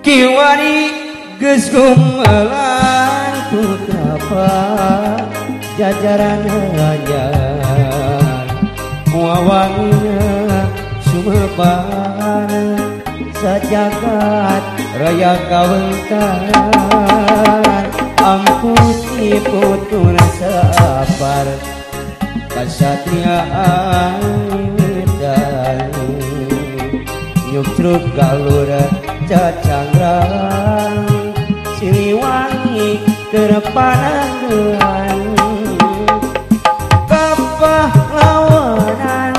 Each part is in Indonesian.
Kiwari geus gumelang putra jajaran hajar Muawangnya sumebar sajagat raya kawentar. Amputi putur sabar kasatriaan dan nyukruk galura cacangrang siliwangi kerepanan kepahlawanan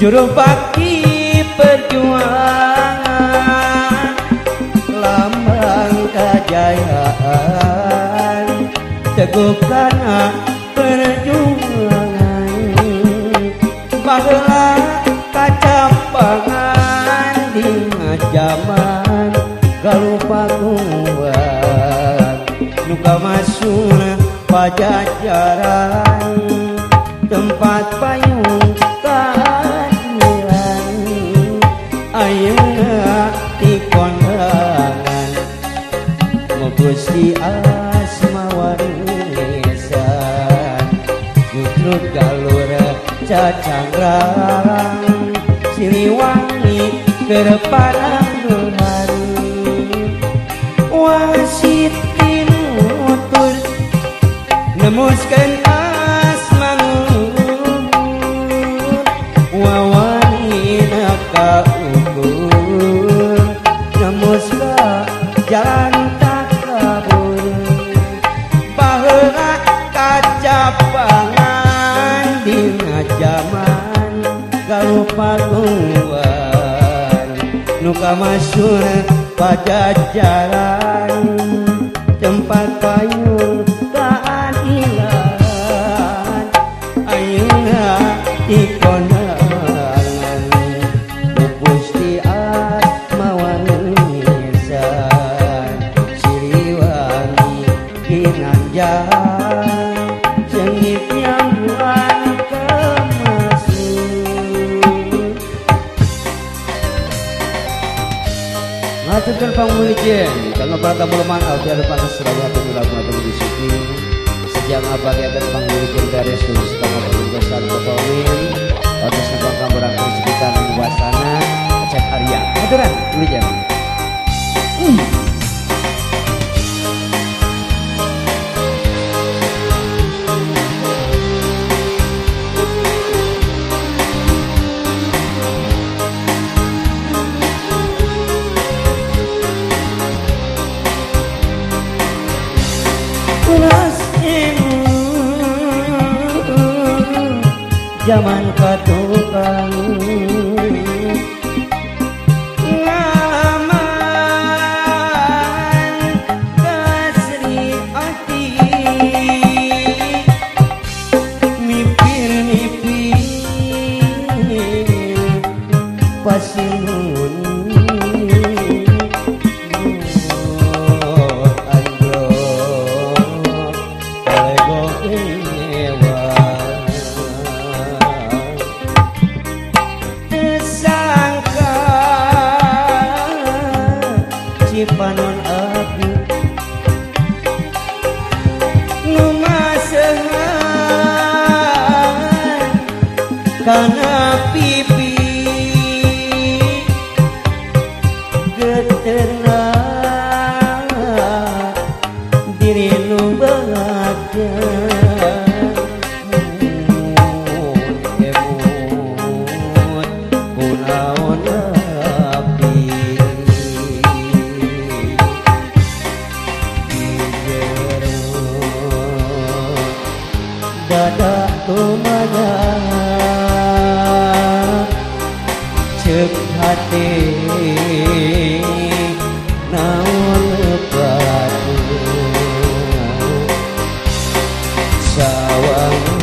juru bakti perjuangan lambang kejayaan. Teguhkan perjuangan zaman galupa kuat nuka masuk pajajaran tempat payung keadilan ayeuna di kondangan Gusti asmawarulisan Jutrut galura cacanggrang Siliwangi kerepanan hari Wasit tinutur Masur pajajaran Tempat Ngaturkan pangmulikin Kanggo para lemah Alfi ada panas Surabaya Pemuda Pemuda di sini. Sejak abad yang akan pangmulikin Dari seluruh setengah penugasan Kepamin Atas nama kabar akhir sekitar Wasana Cek Arya. Ngaturan Mulikin Zaman ketukang you. ada tumanya Cek hati naon batu Sawangan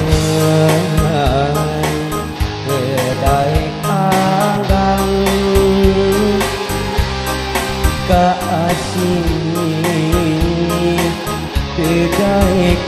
kedai kandang Kaasih kedai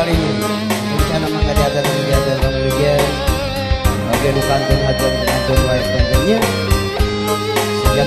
paling rencana mangga di atas kamu dia oke bukan pun hajar dengan wae pentingnya sejak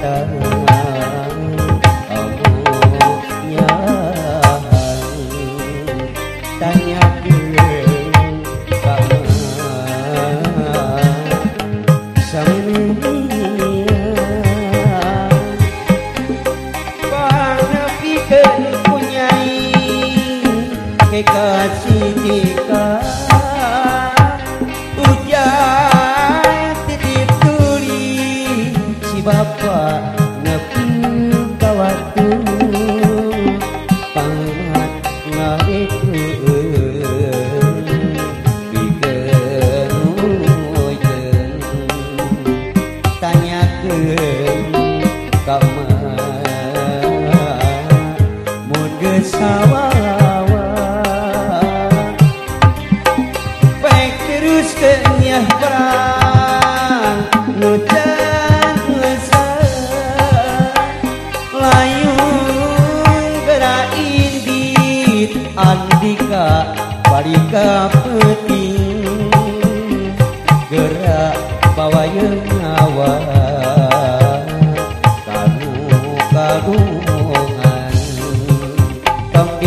ta Andika Parika peting Gerak bawa yang kamu